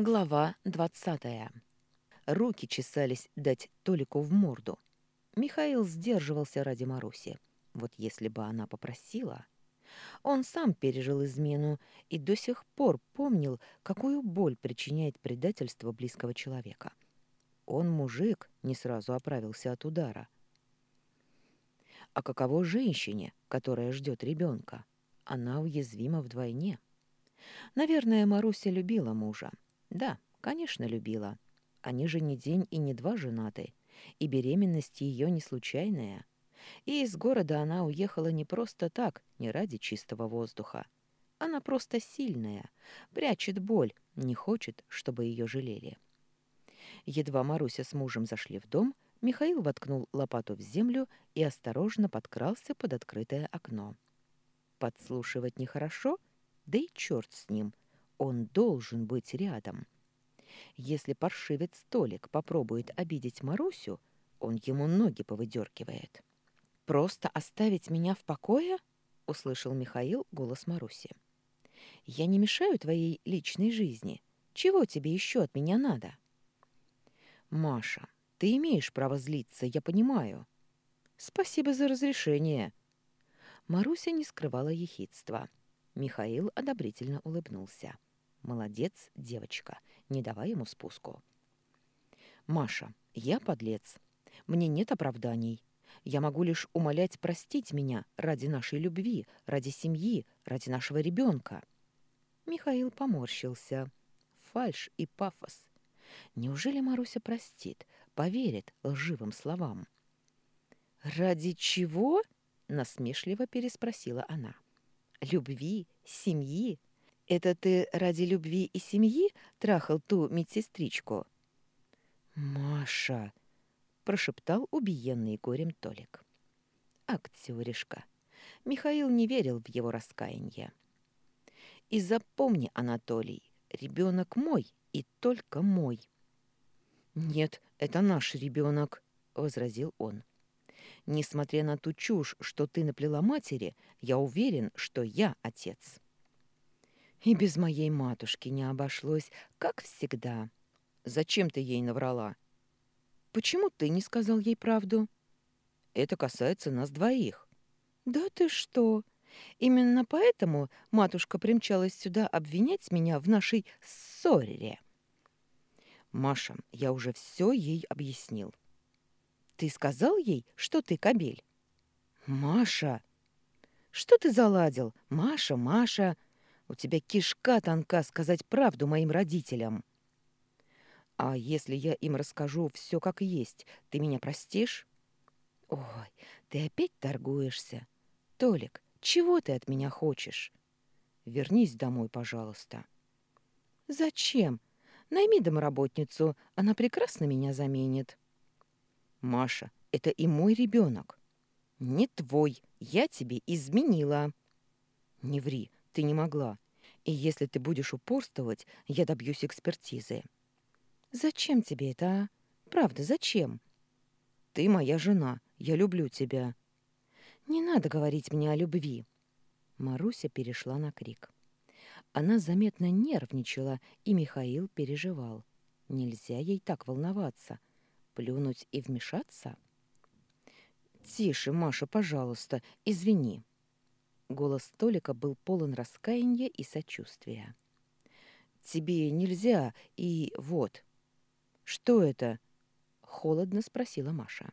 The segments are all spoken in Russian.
Глава двадцатая. Руки чесались дать Толику в морду. Михаил сдерживался ради Маруси. Вот если бы она попросила... Он сам пережил измену и до сих пор помнил, какую боль причиняет предательство близкого человека. Он, мужик, не сразу оправился от удара. А каково женщине, которая ждет ребенка? Она уязвима вдвойне. Наверное, Маруся любила мужа. Да, конечно, любила. Они же не день и не два женаты, и беременность ее не случайная. И из города она уехала не просто так, не ради чистого воздуха. Она просто сильная, прячет боль, не хочет, чтобы ее жалели. Едва Маруся с мужем зашли в дом, Михаил воткнул лопату в землю и осторожно подкрался под открытое окно. Подслушивать нехорошо, да и черт с ним — он должен быть рядом. Если паршивец Толик попробует обидеть Марусю, он ему ноги повыдергивает. «Просто оставить меня в покое?» — услышал Михаил голос Маруси. «Я не мешаю твоей личной жизни. Чего тебе еще от меня надо?» «Маша, ты имеешь право злиться, я понимаю». «Спасибо за разрешение». Маруся не скрывала ехидства. Михаил одобрительно улыбнулся. Молодец, девочка, не давай ему спуску. Маша, я подлец. Мне нет оправданий. Я могу лишь умолять простить меня ради нашей любви, ради семьи, ради нашего ребенка. Михаил поморщился. Фальш и пафос. Неужели Маруся простит, поверит лживым словам? «Ради чего?» — насмешливо переспросила она. «Любви? Семьи? Это ты ради любви и семьи трахал ту медсестричку? Маша, прошептал убиенный горем Толик. Актеришка. Михаил не верил в его раскаяние. И запомни, Анатолий, ребенок мой и только мой. Нет, это наш ребенок, возразил он. Несмотря на ту чушь, что ты наплела матери, я уверен, что я отец. И без моей матушки не обошлось, как всегда. Зачем ты ей наврала? Почему ты не сказал ей правду? Это касается нас двоих. Да ты что? Именно поэтому матушка примчалась сюда обвинять меня в нашей ссоре. Маша, я уже все ей объяснил. Ты сказал ей, что ты кобель? Маша! Что ты заладил? Маша, Маша! У тебя кишка тонка сказать правду моим родителям. А если я им расскажу все как есть, ты меня простишь? Ой, ты опять торгуешься. Толик, чего ты от меня хочешь? Вернись домой, пожалуйста. Зачем? Найми домработницу, она прекрасно меня заменит. Маша, это и мой ребенок. Не твой, я тебе изменила. Не ври, ты не могла. И если ты будешь упорствовать, я добьюсь экспертизы. Зачем тебе это, а? Правда, зачем? Ты моя жена, я люблю тебя. Не надо говорить мне о любви. Маруся перешла на крик. Она заметно нервничала, и Михаил переживал. Нельзя ей так волноваться. Плюнуть и вмешаться? «Тише, Маша, пожалуйста, извини». Голос Толика был полон раскаяния и сочувствия. «Тебе нельзя, и вот». «Что это?» — холодно спросила Маша.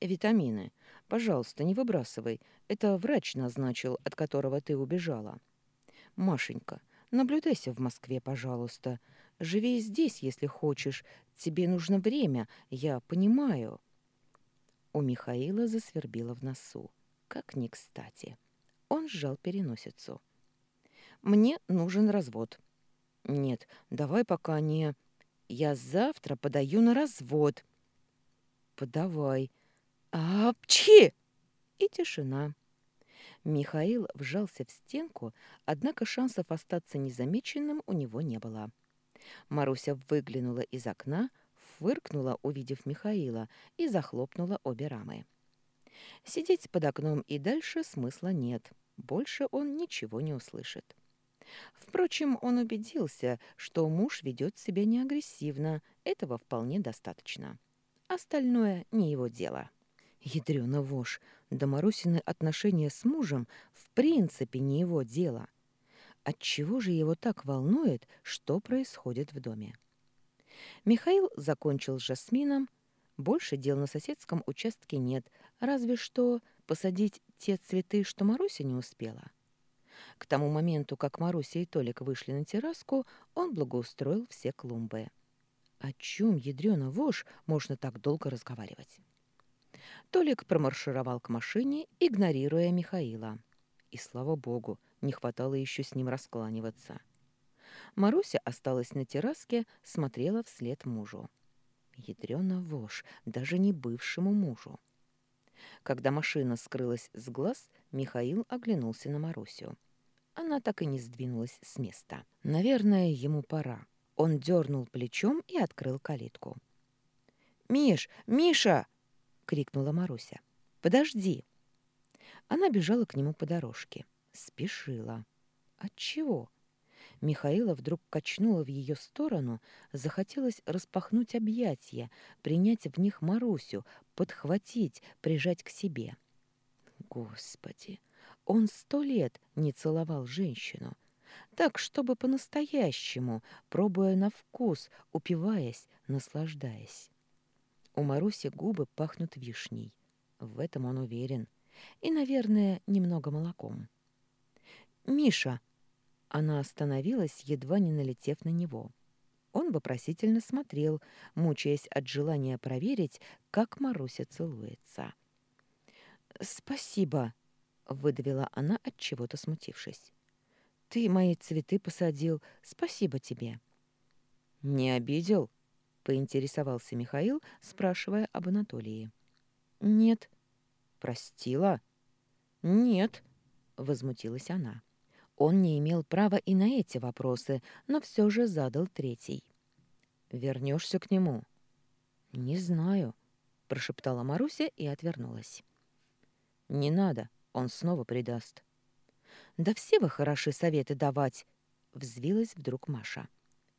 «Витамины. Пожалуйста, не выбрасывай. Это врач назначил, от которого ты убежала. Машенька, наблюдайся в Москве, пожалуйста. Живи здесь, если хочешь. Тебе нужно время, я понимаю». У Михаила засвербило в носу. Как ни кстати. Он сжал переносицу. «Мне нужен развод». «Нет, давай пока не...» «Я завтра подаю на развод». «Подавай». «Апчхи!» И тишина. Михаил вжался в стенку, однако шансов остаться незамеченным у него не было. Маруся выглянула из окна, фыркнула, увидев Михаила, и захлопнула обе рамы. Сидеть под окном и дальше смысла нет. Больше он ничего не услышит. Впрочем, он убедился, что муж ведет себя не агрессивно, этого вполне достаточно. Остальное не его дело. Ядрёна вошь, да Марусины отношения с мужем в принципе не его дело. Отчего же его так волнует, что происходит в доме? Михаил закончил с Жасмином. Больше дел на соседском участке нет, разве что посадить те цветы, что Маруся не успела. К тому моменту, как Маруся и Толик вышли на терраску, он благоустроил все клумбы. О чем, ядрёна вошь, можно так долго разговаривать? Толик промаршировал к машине, игнорируя Михаила. И, слава богу, не хватало еще с ним раскланиваться. Маруся осталась на терраске, смотрела вслед мужу. Ядрёна вошь, даже не бывшему мужу. Когда машина скрылась с глаз, Михаил оглянулся на Марусю. Она так и не сдвинулась с места. Наверное, ему пора. Он дернул плечом и открыл калитку. «Миш! Миша!» — крикнула Маруся. «Подожди!» Она бежала к нему по дорожке. Спешила. Отчего? Михаила вдруг качнула в ее сторону, захотелось распахнуть объятия, принять в них Марусю, подхватить, прижать к себе. Господи, он сто лет не целовал женщину. Так, чтобы по-настоящему, пробуя на вкус, упиваясь, наслаждаясь. У Маруси губы пахнут вишней. В этом он уверен. И, наверное, немного молоком. «Миша!» Она остановилась, едва не налетев на него. Он вопросительно смотрел, мучаясь от желания проверить, как Маруся целуется. «Спасибо», — выдавила она от чего-то смутившись. «Ты мои цветы посадил. Спасибо тебе». «Не обидел?» — поинтересовался Михаил, спрашивая об Анатолии. «Нет». «Простила?» «Нет», — возмутилась она. Он не имел права и на эти вопросы, но все же задал третий. «Вернешься к нему?» «Не знаю», — прошептала Маруся и отвернулась. «Не надо, он снова предаст». «Да все вы хороши советы давать!» — взвилась вдруг Маша.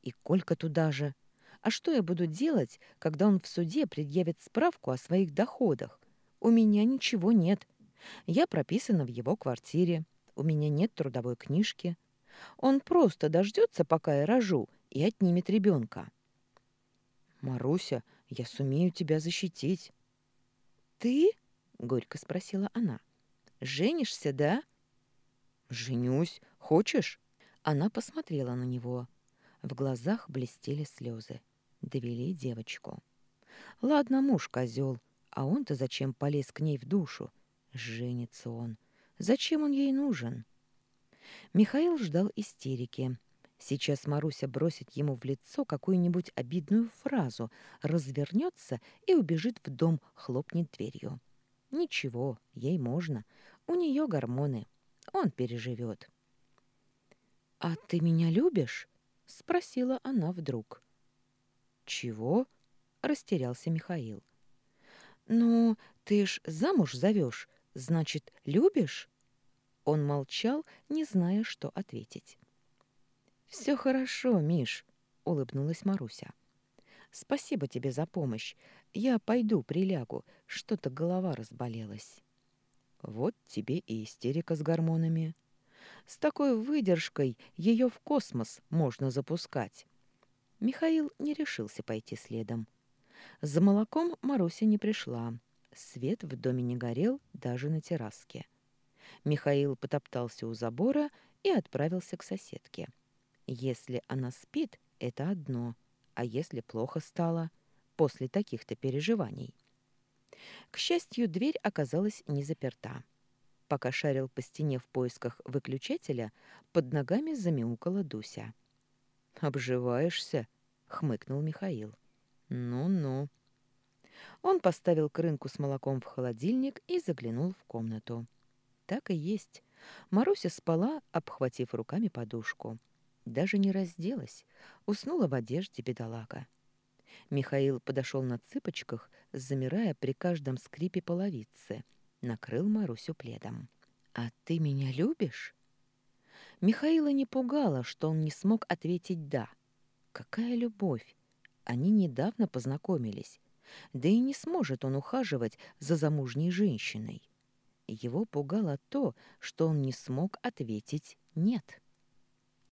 «И Колька туда же. А что я буду делать, когда он в суде предъявит справку о своих доходах? У меня ничего нет. Я прописана в его квартире у меня нет трудовой книжки. Он просто дождется, пока я рожу, и отнимет ребенка. «Маруся, я сумею тебя защитить». «Ты?» — горько спросила она. «Женишься, да?» «Женюсь. Хочешь?» Она посмотрела на него. В глазах блестели слезы. Довели девочку. «Ладно, муж козел, а он-то зачем полез к ней в душу? Женится он. Зачем он ей нужен? Михаил ждал истерики. Сейчас Маруся бросит ему в лицо какую-нибудь обидную фразу, развернется и убежит в дом, хлопнет дверью. Ничего, ей можно. У нее гормоны. Он переживет. «А ты меня любишь?» — спросила она вдруг. «Чего?» — растерялся Михаил. «Ну, ты ж замуж зовешь. Значит, любишь?» Он молчал, не зная, что ответить. «Все хорошо, Миш», — улыбнулась Маруся. «Спасибо тебе за помощь. Я пойду прилягу. Что-то голова разболелась». «Вот тебе и истерика с гормонами. С такой выдержкой ее в космос можно запускать». Михаил не решился пойти следом. За молоком Маруся не пришла. Свет в доме не горел даже на терраске. Михаил потоптался у забора и отправился к соседке. Если она спит, это одно, а если плохо стало после таких-то переживаний? К счастью, дверь оказалась не заперта. Пока шарил по стене в поисках выключателя, под ногами замяукала Дуся. «Обживаешься?» — хмыкнул Михаил. «Ну-ну». Он поставил крынку с молоком в холодильник и заглянул в комнату. Так и есть. Маруся спала, обхватив руками подушку. Даже не разделась, уснула в одежде бедолага. Михаил подошел на цыпочках, замирая при каждом скрипе половицы, накрыл Марусю пледом. «А ты меня любишь?» Михаила не пугало, что он не смог ответить «да». Какая любовь! Они недавно познакомились. Да и не сможет он ухаживать за замужней женщиной. Его пугало то, что он не смог ответить «нет».